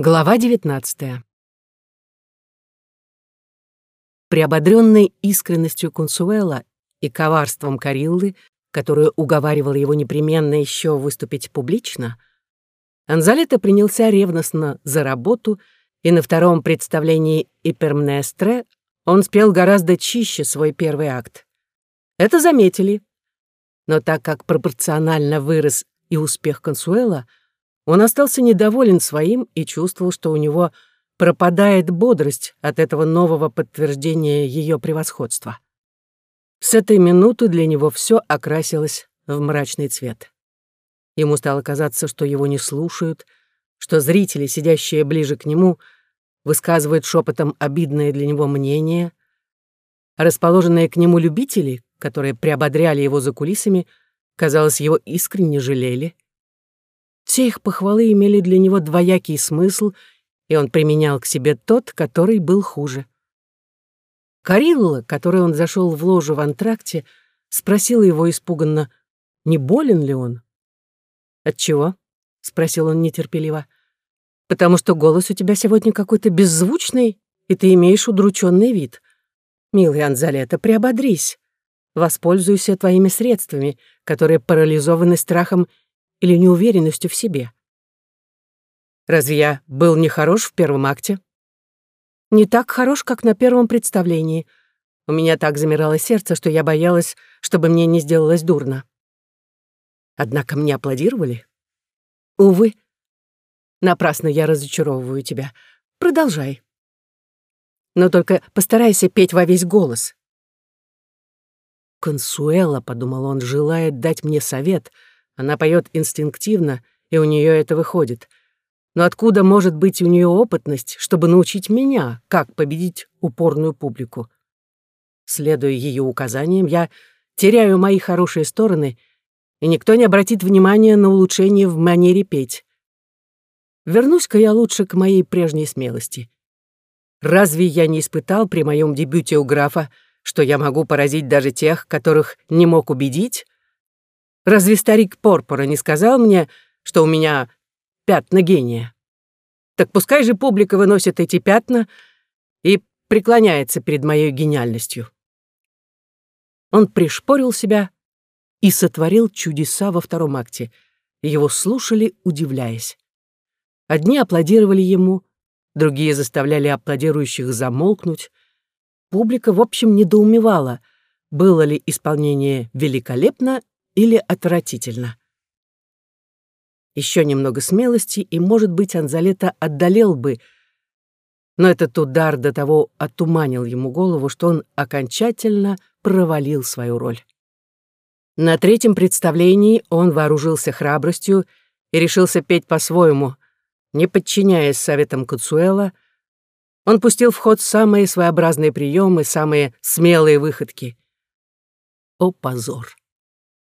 Глава 19. Приободрённый искренностью Консуэла и коварством Кариллы, которая уговаривала его непременно еще выступить публично, Анзалета принялся ревностно за работу, и на втором представлении «Ипермнестре» он спел гораздо чище свой первый акт. Это заметили. Но так как пропорционально вырос и успех Консуэла — он остался недоволен своим и чувствовал, что у него пропадает бодрость от этого нового подтверждения ее превосходства. С этой минуты для него все окрасилось в мрачный цвет. Ему стало казаться, что его не слушают, что зрители, сидящие ближе к нему, высказывают шепотом обидное для него мнение, расположенные к нему любители, которые приободряли его за кулисами, казалось, его искренне жалели — все их похвалы имели для него двоякий смысл, и он применял к себе тот, который был хуже. Карилла, которой он зашел в ложу в антракте, спросила его испуганно, не болен ли он. «Отчего?» — спросил он нетерпеливо. «Потому что голос у тебя сегодня какой-то беззвучный, и ты имеешь удрученный вид. Милый Анзалета, приободрись. Воспользуйся твоими средствами, которые парализованы страхом или неуверенностью в себе. Разве я был не хорош в первом акте? Не так хорош, как на первом представлении. У меня так замирало сердце, что я боялась, чтобы мне не сделалось дурно. Однако мне аплодировали. Увы, напрасно я разочаровываю тебя. Продолжай. Но только постарайся петь во весь голос. «Консуэла», — подумал он, — желает дать мне совет — она поет инстинктивно, и у нее это выходит. Но откуда может быть у нее опытность, чтобы научить меня, как победить упорную публику? Следуя ее указаниям, я теряю мои хорошие стороны, и никто не обратит внимания на улучшение в манере петь. Вернусь-ка я лучше к моей прежней смелости. Разве я не испытал при моем дебюте у графа, что я могу поразить даже тех, которых не мог убедить? Разве старик Порпора не сказал мне, что у меня пятна гения? Так пускай же публика выносит эти пятна и преклоняется перед моей гениальностью. Он пришпорил себя и сотворил чудеса во втором акте. Его слушали, удивляясь. Одни аплодировали ему, другие заставляли аплодирующих замолкнуть. Публика, в общем, недоумевала, было ли исполнение великолепно или отвратительно. Еще немного смелости, и, может быть, Анзалета отдалел бы, но этот удар до того отуманил ему голову, что он окончательно провалил свою роль. На третьем представлении он вооружился храбростью и решился петь по-своему, не подчиняясь советам Куцуэла, он пустил в ход самые своеобразные приемы, самые смелые выходки. О, позор!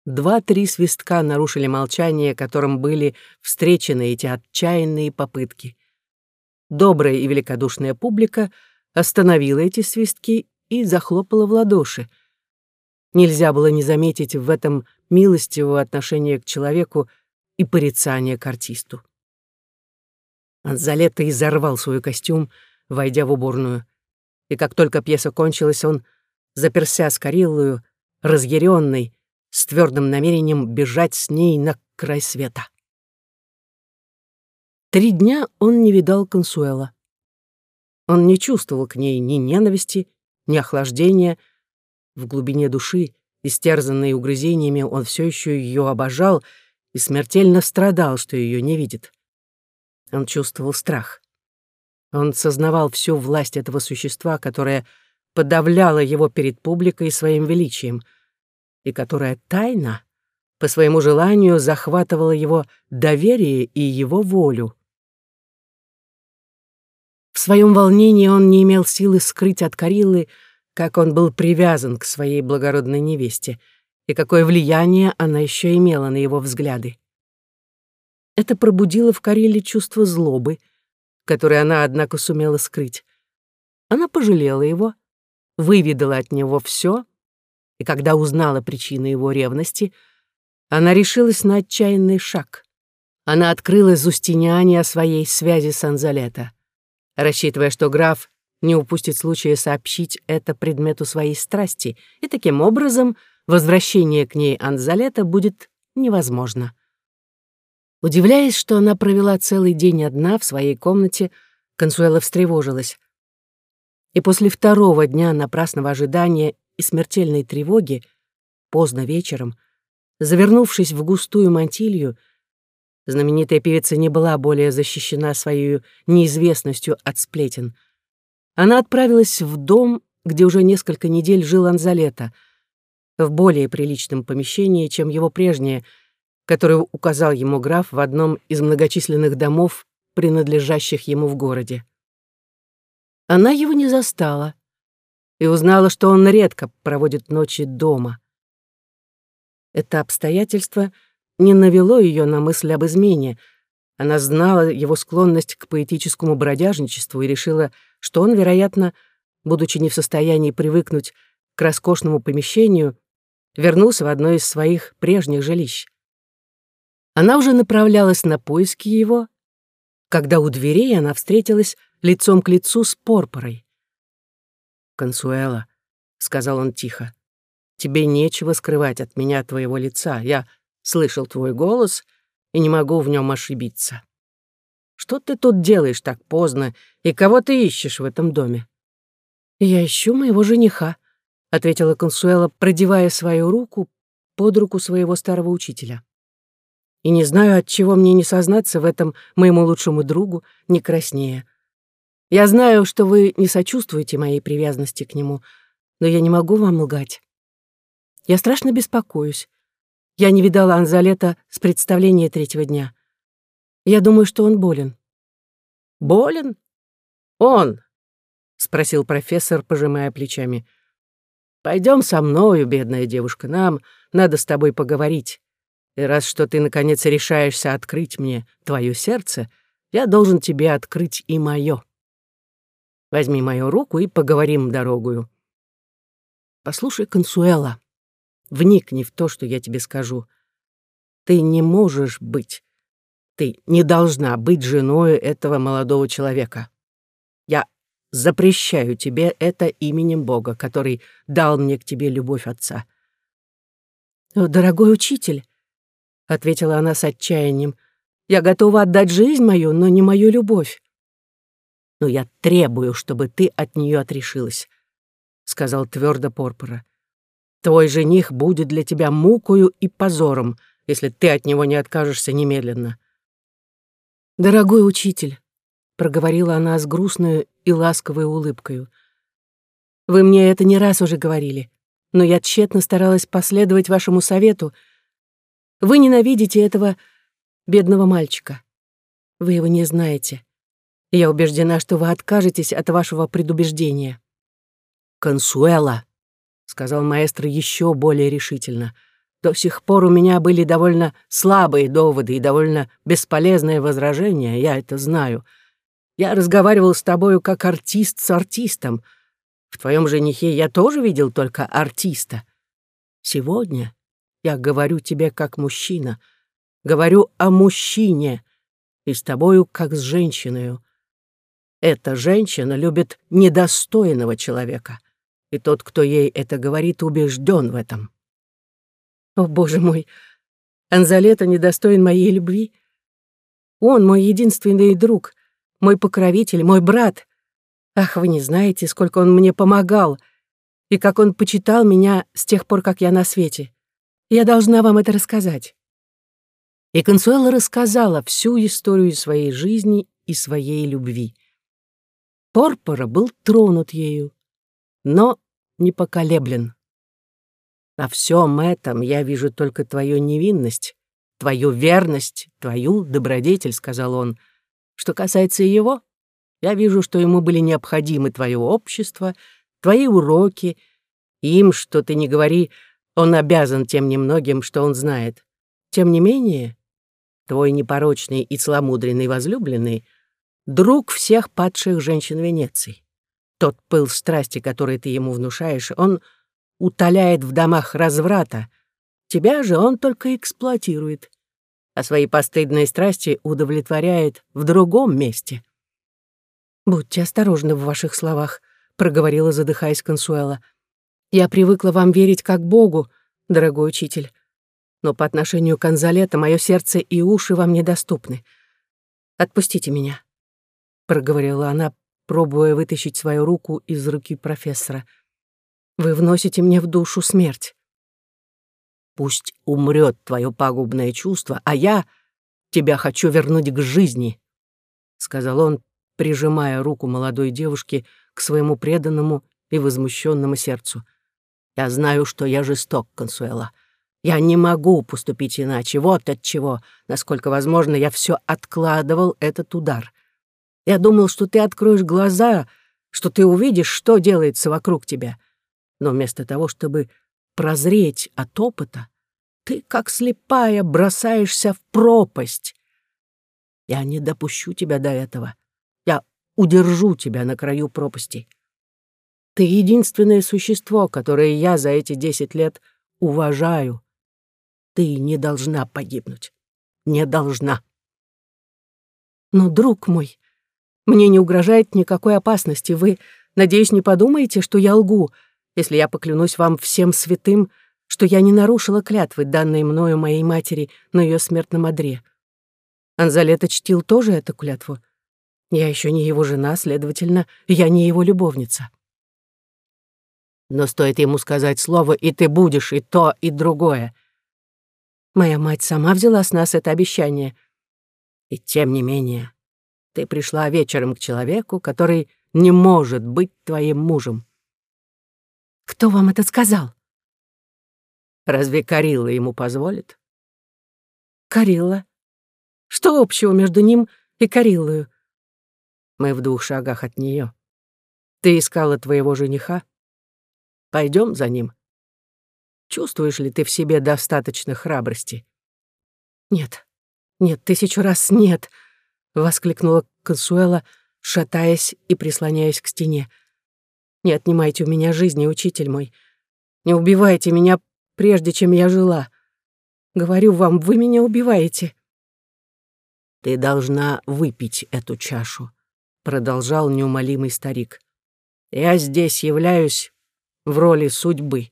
Два-три свистка нарушили молчание, которым были встречены эти отчаянные попытки. Добрая и великодушная публика остановила эти свистки и захлопала в ладоши. Нельзя было не заметить в этом милостивого отношения к человеку и порицания к артисту. Анзалетто изорвал свой костюм, войдя в уборную. И как только пьеса кончилась, он заперся с Кариллою, разъяренный, с твердым намерением бежать с ней на край света. Три дня он не видал Консуэла. Он не чувствовал к ней ни ненависти, ни охлаждения. В глубине души, истерзанной угрызениями, он все еще ее обожал и смертельно страдал, что ее не видит. Он чувствовал страх. Он сознавал всю власть этого существа, которое подавляло его перед публикой своим величием — и которая тайно, по своему желанию, захватывала его доверие и его волю. В своем волнении он не имел силы скрыть от Карилы, как он был привязан к своей благородной невесте и какое влияние она еще имела на его взгляды. Это пробудило в Кариле чувство злобы, которое она, однако, сумела скрыть. Она пожалела его, выведала от него все — и когда узнала причину его ревности, она решилась на отчаянный шаг. она открыла Зустиниане о своей связи с Анзалета, рассчитывая, что граф не упустит случая сообщить это предмету своей страсти, и таким образом возвращение к ней Анзалета будет невозможно. Удивляясь, что она провела целый день одна в своей комнате, Консуэла встревожилась. И после второго дня напрасного ожидания и смертельной тревоги, поздно вечером, завернувшись в густую мантилью, знаменитая певица не была более защищена своей неизвестностью от сплетен. Она отправилась в дом, где уже несколько недель жил Анзалета, в более приличном помещении, чем его прежнее — которую указал ему граф в одном из многочисленных домов, принадлежащих ему в городе. Она его не застала и узнала, что он редко проводит ночи дома. Это обстоятельство не навело ее на мысль об измене. Она знала его склонность к поэтическому бродяжничеству и решила, что он, вероятно, будучи не в состоянии привыкнуть к роскошному помещению, вернулся в одно из своих прежних жилищ. Она уже направлялась на поиски его, когда у дверей она встретилась лицом к лицу с Порпорой. «Консуэла», — сказал он тихо, — «тебе нечего скрывать от меня твоего лица. Я слышал твой голос и не могу в нем ошибиться. Что ты тут делаешь так поздно и кого ты ищешь в этом доме?» «Я ищу моего жениха», — ответила Консуэла, продевая свою руку под руку своего старого учителя и не знаю, от чего мне не сознаться в этом моему лучшему другу, не краснее. Я знаю, что вы не сочувствуете моей привязанности к нему, но я не могу вам лгать. Я страшно беспокоюсь. Я не видала Анзалета с представления третьего дня. Я думаю, что он болен. Болен? Он? спросил профессор, пожимая плечами. Пойдем со мною, бедная девушка, нам надо с тобой поговорить. И раз что ты, наконец, решаешься открыть мне твое сердце, я должен тебе открыть и мое. Возьми мою руку и поговорим дорогую. Послушай, Консуэла, вникни в то, что я тебе скажу. Ты не можешь быть, ты не должна быть женой этого молодого человека. Я запрещаю тебе это именем Бога, который дал мне к тебе любовь отца. Дорогой учитель, — ответила она с отчаянием. «Я готова отдать жизнь мою, но не мою любовь». «Но я требую, чтобы ты от нее отрешилась», — сказал твердо Порпора. «Твой жених будет для тебя мукою и позором, если ты от него не откажешься немедленно». «Дорогой учитель», — проговорила она с грустной и ласковой улыбкой, «вы мне это не раз уже говорили, но я тщетно старалась последовать вашему совету — вы ненавидите этого бедного мальчика. Вы его не знаете. Я убеждена, что вы откажетесь от вашего предубеждения». «Консуэла», — сказал маэстро еще более решительно, «до сих пор у меня были довольно слабые доводы и довольно бесполезные возражения, я это знаю. Я разговаривал с тобою как артист с артистом. В твоем женихе я тоже видел только артиста. Сегодня я говорю тебе как мужчина. Говорю о мужчине. И с тобою как с женщиной. Эта женщина любит недостойного человека. И тот, кто ей это говорит, убежден в этом. О, боже мой, Анзалета недостоин моей любви. Он мой единственный друг, мой покровитель, мой брат. Ах, вы не знаете, сколько он мне помогал, и как он почитал меня с тех пор, как я на свете. Я должна вам это рассказать». И Консуэла рассказала всю историю своей жизни и своей любви. Порпора был тронут ею, но не поколеблен. На всем этом я вижу только твою невинность, твою верность, твою добродетель, — сказал он. Что касается его, я вижу, что ему были необходимы твое общество, твои уроки, им, что ты не говори, он обязан тем немногим, что он знает. Тем не менее, твой непорочный и целомудренный возлюбленный — друг всех падших женщин Венеции. Тот пыл страсти, который ты ему внушаешь, он утоляет в домах разврата. Тебя же он только эксплуатирует. а свои постыдные страсти удовлетворяет в другом месте. «Будьте осторожны в ваших словах», — проговорила, задыхаясь Консуэла. «Я привыкла вам верить как Богу, дорогой учитель, но по отношению к Анзалета мое сердце и уши вам недоступны. Отпустите меня», — проговорила она, пробуя вытащить свою руку из руки профессора. «Вы вносите мне в душу смерть». Пусть умрет твое пагубное чувство, а я тебя хочу вернуть к жизни», — сказал он, прижимая руку молодой девушки к своему преданному и возмущенному сердцу. «Я знаю, что я жесток, Консуэла. Я не могу поступить иначе. Вот от чего, насколько возможно, я все откладывал этот удар. Я думал, что ты откроешь глаза, что ты увидишь, что делается вокруг тебя. Но вместо того, чтобы прозреть от опыта, ты, как слепая, бросаешься в пропасть. Я не допущу тебя до этого. Я удержу тебя на краю пропасти. Ты единственное существо, которое я за эти десять лет уважаю. Ты не должна погибнуть. Не должна. Но, друг мой, мне не угрожает никакой опасности. Вы, надеюсь, не подумаете, что я лгу, если я поклянусь вам всем святым, что я не нарушила клятвы, данной мною моей матери на ее смертном одре. Анзалета чтил тоже эту клятву. Я еще не его жена, следовательно, я не его любовница. Но стоит ему сказать слово, и ты будешь и то, и другое. Моя мать сама взяла с нас это обещание. И тем не менее, ты пришла вечером к человеку, который не может быть твоим мужем. Кто вам это сказал? Разве Карилла ему позволит? Карилла? Что общего между ним и Кариллою? Мы в двух шагах от нее. Ты искала твоего жениха? Пойдем за ним. Чувствуешь ли ты в себе достаточно храбрости? Нет, нет, тысячу раз нет, воскликнула Консуэла, шатаясь и прислоняясь к стене. Не отнимайте у меня жизни, учитель мой. Не убивайте меня, прежде чем я жила. Говорю вам, вы меня убиваете. Ты должна выпить эту чашу, продолжал неумолимый старик. Я здесь являюсь в роли судьбы.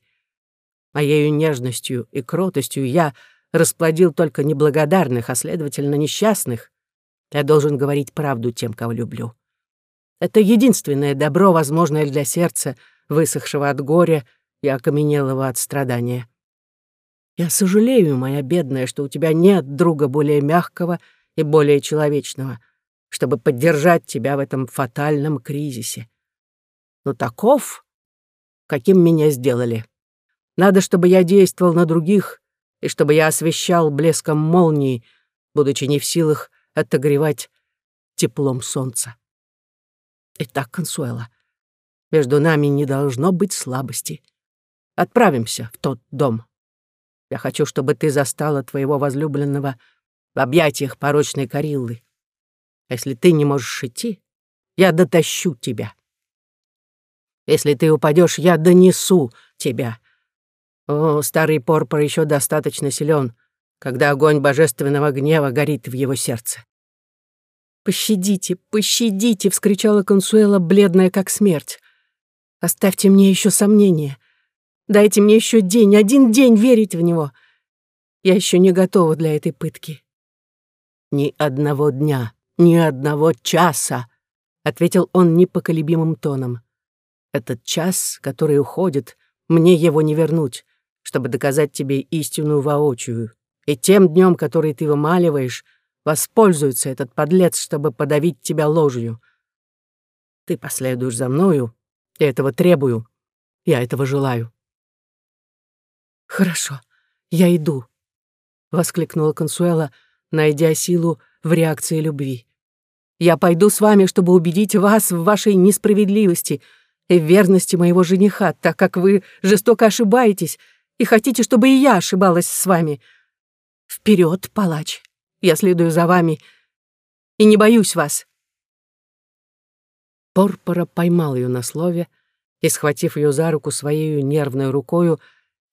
Моею нежностью и кротостью я расплодил только неблагодарных, а следовательно несчастных. Я должен говорить правду тем, кого люблю. Это единственное добро, возможное для сердца, высохшего от горя и окаменелого от страдания. Я сожалею, моя бедная, что у тебя нет друга более мягкого и более человечного, чтобы поддержать тебя в этом фатальном кризисе. Но таков, каким меня сделали. Надо, чтобы я действовал на других, и чтобы я освещал блеском молнии, будучи не в силах отогревать теплом солнца. Итак, Консуэла, между нами не должно быть слабости. Отправимся в тот дом. Я хочу, чтобы ты застала твоего возлюбленного в объятиях порочной Кариллы. Если ты не можешь идти, я дотащу тебя. Если ты упадешь, я донесу тебя. О, старый Порпор еще достаточно силен, когда огонь божественного гнева горит в его сердце. «Пощадите, пощадите!» — вскричала Консуэла, бледная как смерть. «Оставьте мне еще сомнения. Дайте мне еще день, один день верить в него. Я еще не готова для этой пытки. Ни одного дня, ни одного часа, ответил он непоколебимым тоном. Этот час, который уходит, мне его не вернуть, чтобы доказать тебе истину воочию. И тем днем, который ты вымаливаешь, воспользуется этот подлец, чтобы подавить тебя ложью. Ты последуешь за мною, я этого требую, я этого желаю. «Хорошо, я иду», — воскликнула Консуэла, найдя силу в реакции любви. «Я пойду с вами, чтобы убедить вас в вашей несправедливости и верности моего жениха, так как вы жестоко ошибаетесь и хотите, чтобы и я ошибалась с вами. Вперед, палач, я следую за вами и не боюсь вас». Порпора поймал ее на слове и, схватив ее за руку своей нервной рукою,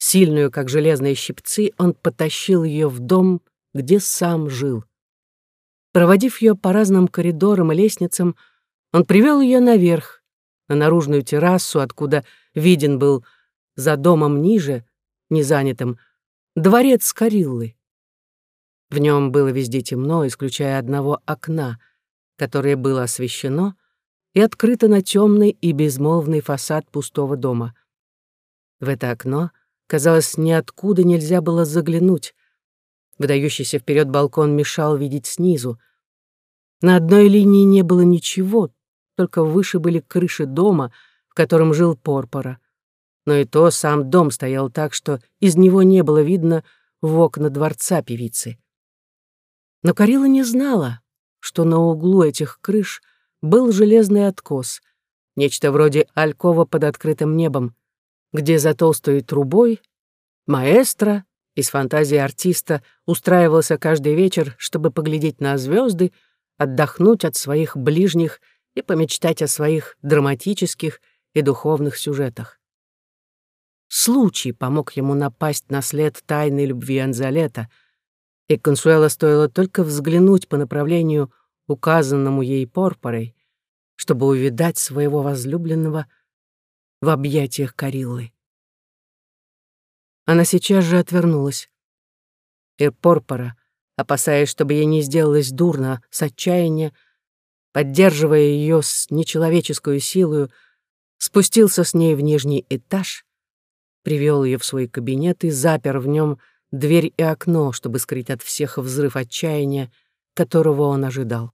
Сильную, как железные щипцы, он потащил ее в дом где сам жил. Проводив ее по разным коридорам и лестницам, он привел ее наверх, на наружную террасу, откуда виден был за домом ниже, незанятым, дворец Кариллы. В нем было везде темно, исключая одного окна, которое было освещено и открыто на темный и безмолвный фасад пустого дома. В это окно, казалось, ниоткуда нельзя было заглянуть. Выдающийся вперед балкон мешал видеть снизу. На одной линии не было ничего, только выше были крыши дома, в котором жил Порпора. Но и то сам дом стоял так, что из него не было видно в окна дворца певицы. Но Карила не знала, что на углу этих крыш был железный откос, нечто вроде алькова под открытым небом, где за толстой трубой маэстро из фантазии артиста устраивался каждый вечер, чтобы поглядеть на звезды, отдохнуть от своих ближних и помечтать о своих драматических и духовных сюжетах. Случай помог ему напасть на след тайной любви Анзалета, и Консуэла стоило только взглянуть по направлению, указанному ей Порпорой, чтобы увидать своего возлюбленного в объятиях Кариллы. Она сейчас же отвернулась. И Порпора, опасаясь, чтобы ей не сделалось дурно, с отчаяния, поддерживая ее с нечеловеческую силою, спустился с ней в нижний этаж, привел ее в свой кабинет и запер в нем дверь и окно, чтобы скрыть от всех взрыв отчаяния, которого он ожидал.